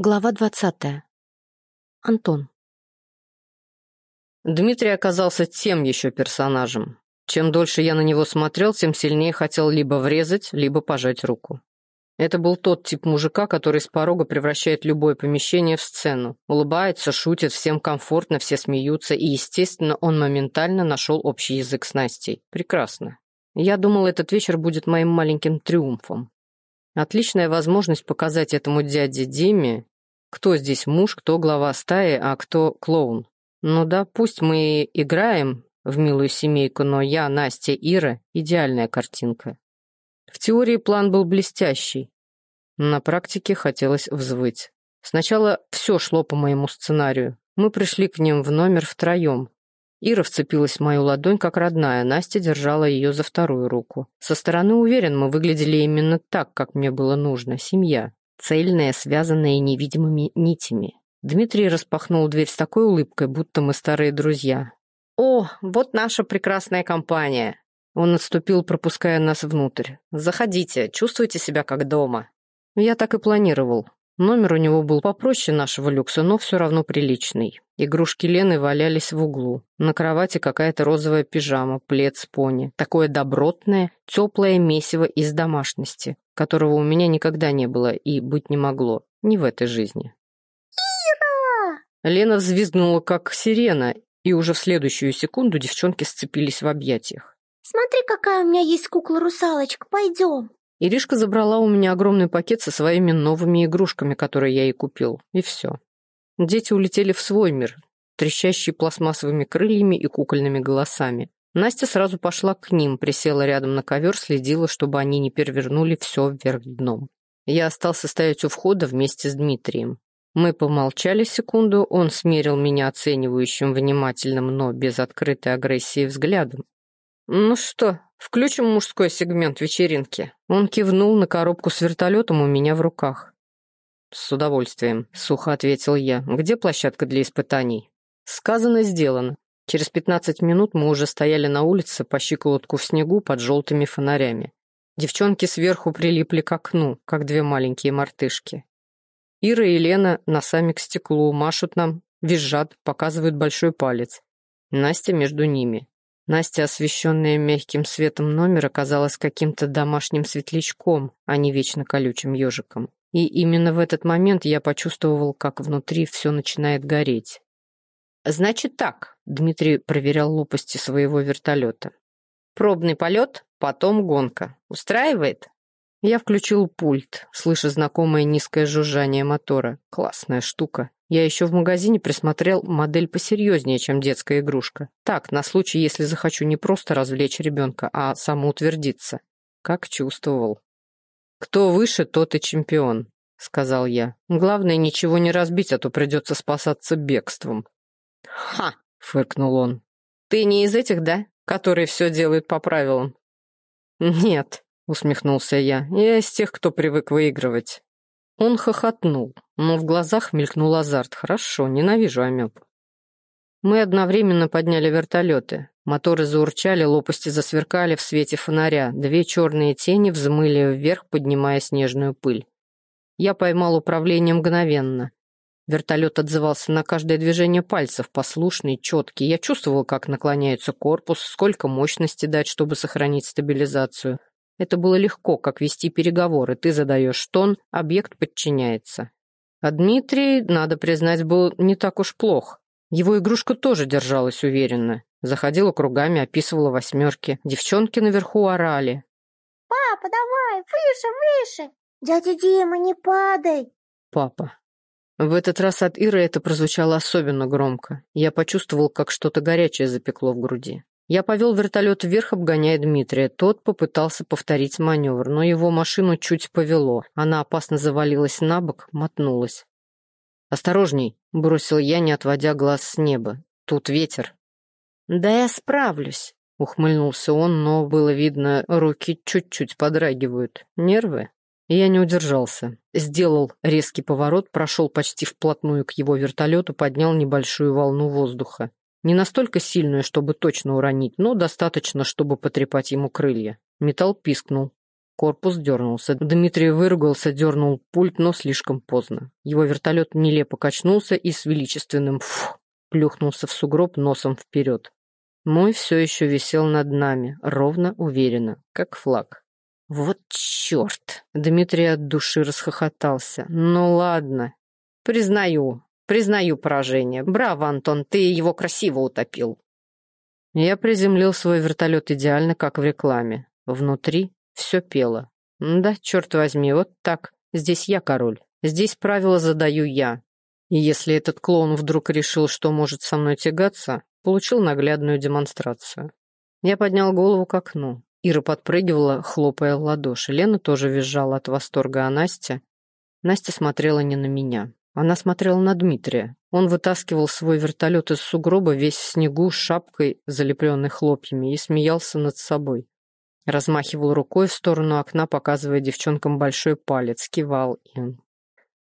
Глава двадцатая. Антон. Дмитрий оказался тем еще персонажем. Чем дольше я на него смотрел, тем сильнее хотел либо врезать, либо пожать руку. Это был тот тип мужика, который с порога превращает любое помещение в сцену. Улыбается, шутит, всем комфортно, все смеются, и, естественно, он моментально нашел общий язык с Настей. Прекрасно. Я думал, этот вечер будет моим маленьким триумфом. Отличная возможность показать этому дяде Диме, кто здесь муж, кто глава стаи, а кто клоун. Ну да, пусть мы играем в милую семейку, но я, Настя, Ира — идеальная картинка. В теории план был блестящий. На практике хотелось взвыть. Сначала все шло по моему сценарию. Мы пришли к ним в номер втроем. Ира вцепилась в мою ладонь, как родная, Настя держала ее за вторую руку. Со стороны уверен, мы выглядели именно так, как мне было нужно. Семья. Цельная, связанная невидимыми нитями. Дмитрий распахнул дверь с такой улыбкой, будто мы старые друзья. «О, вот наша прекрасная компания!» Он отступил, пропуская нас внутрь. «Заходите, чувствуйте себя как дома». Я так и планировал. Номер у него был попроще нашего люкса, но все равно приличный. Игрушки Лены валялись в углу. На кровати какая-то розовая пижама, плед с пони. Такое добротное, теплое месиво из домашности, которого у меня никогда не было и быть не могло. Не в этой жизни. «Ира!» Лена взвизгнула, как сирена, и уже в следующую секунду девчонки сцепились в объятиях. «Смотри, какая у меня есть кукла-русалочка, пойдем!» Иришка забрала у меня огромный пакет со своими новыми игрушками, которые я ей купил, и все. Дети улетели в свой мир, трещащий пластмассовыми крыльями и кукольными голосами. Настя сразу пошла к ним, присела рядом на ковер, следила, чтобы они не перевернули все вверх дном. Я остался стоять у входа вместе с Дмитрием. Мы помолчали секунду, он смерил меня оценивающим, внимательным, но без открытой агрессии взглядом. «Ну что, включим мужской сегмент вечеринки?» Он кивнул на коробку с вертолетом у меня в руках. «С удовольствием», — сухо ответил я. «Где площадка для испытаний?» Сказано, сделано. Через пятнадцать минут мы уже стояли на улице по щиколотку в снегу под желтыми фонарями. Девчонки сверху прилипли к окну, как две маленькие мартышки. Ира и Лена носами к стеклу машут нам, визжат, показывают большой палец. Настя между ними. Настя, освещенная мягким светом номера, казалась каким-то домашним светлячком, а не вечно колючим ежиком. И именно в этот момент я почувствовал, как внутри все начинает гореть. «Значит так», — Дмитрий проверял лопасти своего вертолета. «Пробный полет, потом гонка. Устраивает?» Я включил пульт, слыша знакомое низкое жужжание мотора. Классная штука. Я еще в магазине присмотрел модель посерьезнее, чем детская игрушка. Так, на случай, если захочу не просто развлечь ребенка, а самоутвердиться. Как чувствовал. «Кто выше, тот и чемпион», — сказал я. «Главное, ничего не разбить, а то придется спасаться бегством». «Ха!» — фыркнул он. «Ты не из этих, да, которые все делают по правилам?» «Нет», — усмехнулся я. «Я из тех, кто привык выигрывать». Он хохотнул, но в глазах мелькнул азарт. Хорошо, ненавижу амеб. Мы одновременно подняли вертолеты. Моторы заурчали, лопасти засверкали в свете фонаря. Две черные тени взмыли вверх, поднимая снежную пыль. Я поймал управление мгновенно. Вертолет отзывался на каждое движение пальцев, послушный, четкий. Я чувствовал, как наклоняется корпус, сколько мощности дать, чтобы сохранить стабилизацию. Это было легко, как вести переговоры. Ты задаешь тон, объект подчиняется. А Дмитрий, надо признать, был не так уж плох. Его игрушка тоже держалась уверенно. Заходила кругами, описывала восьмерки. Девчонки наверху орали. «Папа, давай, выше, выше! Дядя Дима, не падай!» «Папа». В этот раз от Иры это прозвучало особенно громко. Я почувствовал, как что-то горячее запекло в груди. Я повел вертолет вверх, обгоняя Дмитрия. Тот попытался повторить маневр, но его машину чуть повело. Она опасно завалилась на бок, мотнулась. «Осторожней!» — бросил я, не отводя глаз с неба. «Тут ветер». «Да я справлюсь!» — ухмыльнулся он, но было видно, руки чуть-чуть подрагивают. «Нервы?» Я не удержался. Сделал резкий поворот, прошел почти вплотную к его вертолету, поднял небольшую волну воздуха. Не настолько сильную, чтобы точно уронить, но достаточно, чтобы потрепать ему крылья. Металл пискнул. Корпус дернулся. Дмитрий выругался, дернул пульт, но слишком поздно. Его вертолет нелепо качнулся и с величественным «фу» плюхнулся в сугроб носом вперед. Мой все еще висел над нами, ровно, уверенно, как флаг. «Вот черт!» — Дмитрий от души расхохотался. «Ну ладно. Признаю, признаю поражение. Браво, Антон, ты его красиво утопил». Я приземлил свой вертолет идеально, как в рекламе. Внутри все пело. Да, черт возьми, вот так. Здесь я король. Здесь правила задаю я. И если этот клоун вдруг решил, что может со мной тягаться, получил наглядную демонстрацию. Я поднял голову к окну. Ира подпрыгивала, хлопая в ладоши. Лена тоже визжала от восторга, а Настя... Настя смотрела не на меня. Она смотрела на Дмитрия. Он вытаскивал свой вертолет из сугроба весь в снегу с шапкой, залепленной хлопьями, и смеялся над собой. Размахивал рукой в сторону окна, показывая девчонкам большой палец, кивал им.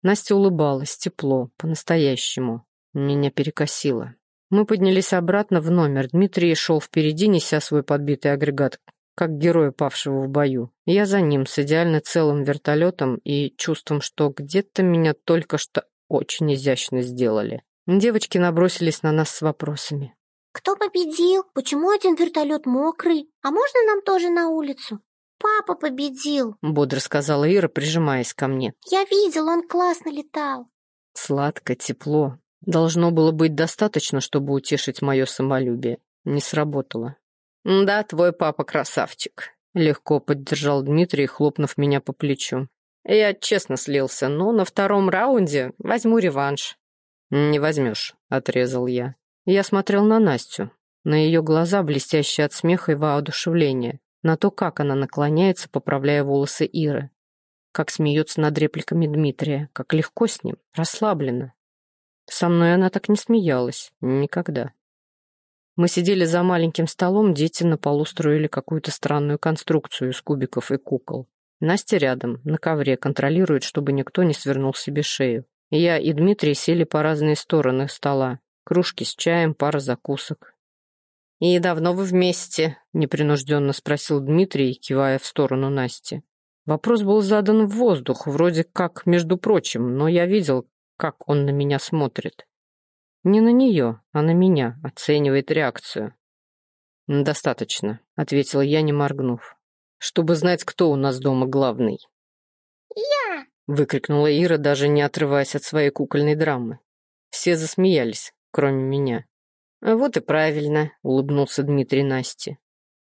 Настя улыбалась, тепло, по-настоящему. Меня перекосило. Мы поднялись обратно в номер. Дмитрий шел впереди, неся свой подбитый агрегат, как герой, павшего в бою. Я за ним, с идеально целым вертолетом и чувством, что где-то меня только что очень изящно сделали. Девочки набросились на нас с вопросами. «Кто победил? Почему один вертолет мокрый? А можно нам тоже на улицу?» «Папа победил», — бодро сказала Ира, прижимаясь ко мне. «Я видел, он классно летал». Сладко, тепло, Должно было быть достаточно, чтобы утешить мое самолюбие. Не сработало. «Да, твой папа красавчик», — легко поддержал Дмитрий, хлопнув меня по плечу. «Я честно слился, но на втором раунде возьму реванш». «Не возьмешь», — отрезал я. Я смотрел на Настю, на ее глаза, блестящие от смеха и воодушевления, на то, как она наклоняется, поправляя волосы Иры, как смеется над репликами Дмитрия, как легко с ним, расслабленно. Со мной она так не смеялась. Никогда. Мы сидели за маленьким столом, дети на полу строили какую-то странную конструкцию из кубиков и кукол. Настя рядом, на ковре, контролирует, чтобы никто не свернул себе шею. Я и Дмитрий сели по разные стороны стола. Кружки с чаем, пара закусок. «И давно вы вместе?» — непринужденно спросил Дмитрий, кивая в сторону Насти. Вопрос был задан в воздух, вроде как, между прочим, но я видел, как он на меня смотрит. Не на нее, а на меня, оценивает реакцию. «Достаточно», — ответил я, не моргнув. «Чтобы знать, кто у нас дома главный». «Я!» — выкрикнула Ира, даже не отрываясь от своей кукольной драмы. Все засмеялись, кроме меня. «Вот и правильно», — улыбнулся Дмитрий Насте.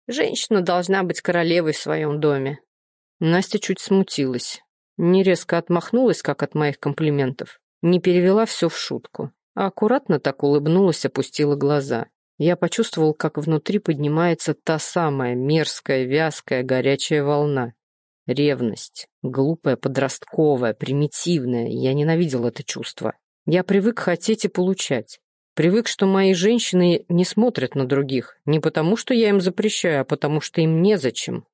«Женщина должна быть королевой в своем доме». Настя чуть смутилась. Не резко отмахнулась, как от моих комплиментов. Не перевела все в шутку, а аккуратно так улыбнулась, опустила глаза. Я почувствовал, как внутри поднимается та самая мерзкая, вязкая, горячая волна. Ревность. Глупая, подростковая, примитивная. Я ненавидел это чувство. Я привык хотеть и получать. Привык, что мои женщины не смотрят на других. Не потому, что я им запрещаю, а потому, что им незачем.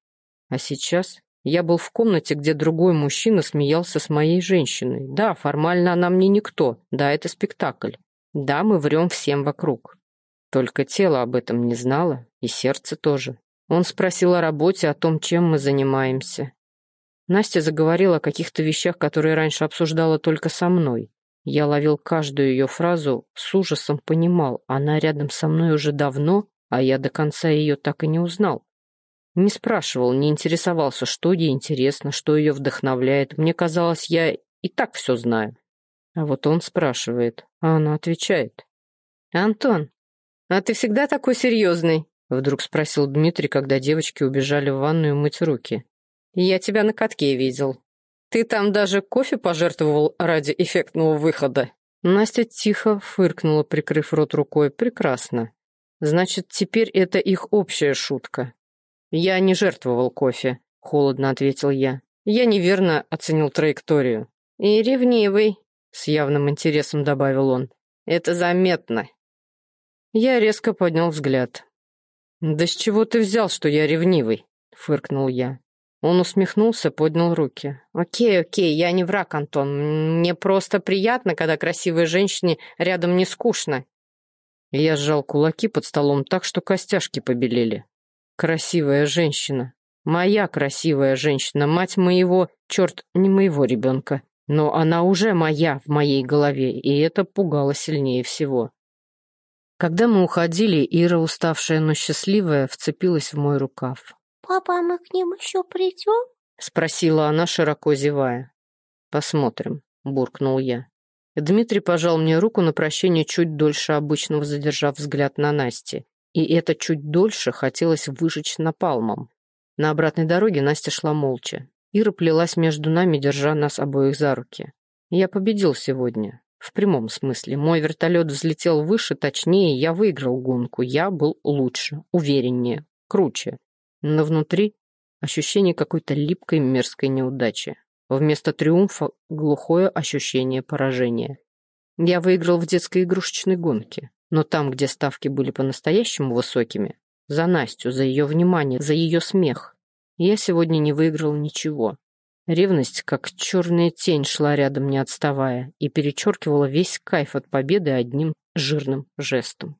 А сейчас я был в комнате, где другой мужчина смеялся с моей женщиной. Да, формально она мне никто. Да, это спектакль. Да, мы врем всем вокруг. Только тело об этом не знало, и сердце тоже. Он спросил о работе, о том, чем мы занимаемся. Настя заговорила о каких-то вещах, которые раньше обсуждала только со мной. Я ловил каждую ее фразу, с ужасом понимал, она рядом со мной уже давно, а я до конца ее так и не узнал. Не спрашивал, не интересовался, что ей интересно, что ее вдохновляет. Мне казалось, я и так все знаю. А вот он спрашивает, а она отвечает. «Антон, а ты всегда такой серьезный?» Вдруг спросил Дмитрий, когда девочки убежали в ванную мыть руки. «Я тебя на катке видел. Ты там даже кофе пожертвовал ради эффектного выхода». Настя тихо фыркнула, прикрыв рот рукой. «Прекрасно. Значит, теперь это их общая шутка. «Я не жертвовал кофе», — холодно ответил я. «Я неверно оценил траекторию». «И ревнивый», — с явным интересом добавил он. «Это заметно». Я резко поднял взгляд. «Да с чего ты взял, что я ревнивый?» — фыркнул я. Он усмехнулся, поднял руки. «Окей, окей, я не враг, Антон. Мне просто приятно, когда красивой женщине рядом не скучно». Я сжал кулаки под столом так, что костяшки побелели. Красивая женщина. Моя красивая женщина, мать моего, черт, не моего ребенка. Но она уже моя в моей голове, и это пугало сильнее всего. Когда мы уходили, Ира, уставшая, но счастливая, вцепилась в мой рукав. «Папа, а мы к ним еще придем?» — спросила она, широко зевая. «Посмотрим», — буркнул я. Дмитрий пожал мне руку на прощение чуть дольше обычного, задержав взгляд на Насте. И это чуть дольше хотелось выжечь напалмом. На обратной дороге Настя шла молча. Ира плелась между нами, держа нас обоих за руки. Я победил сегодня. В прямом смысле. Мой вертолет взлетел выше, точнее, я выиграл гонку. Я был лучше, увереннее, круче. Но внутри ощущение какой-то липкой мерзкой неудачи. Вместо триумфа глухое ощущение поражения. Я выиграл в детской игрушечной гонке. Но там, где ставки были по-настоящему высокими, за Настю, за ее внимание, за ее смех. Я сегодня не выиграл ничего. Ревность, как черная тень, шла рядом, не отставая, и перечеркивала весь кайф от победы одним жирным жестом.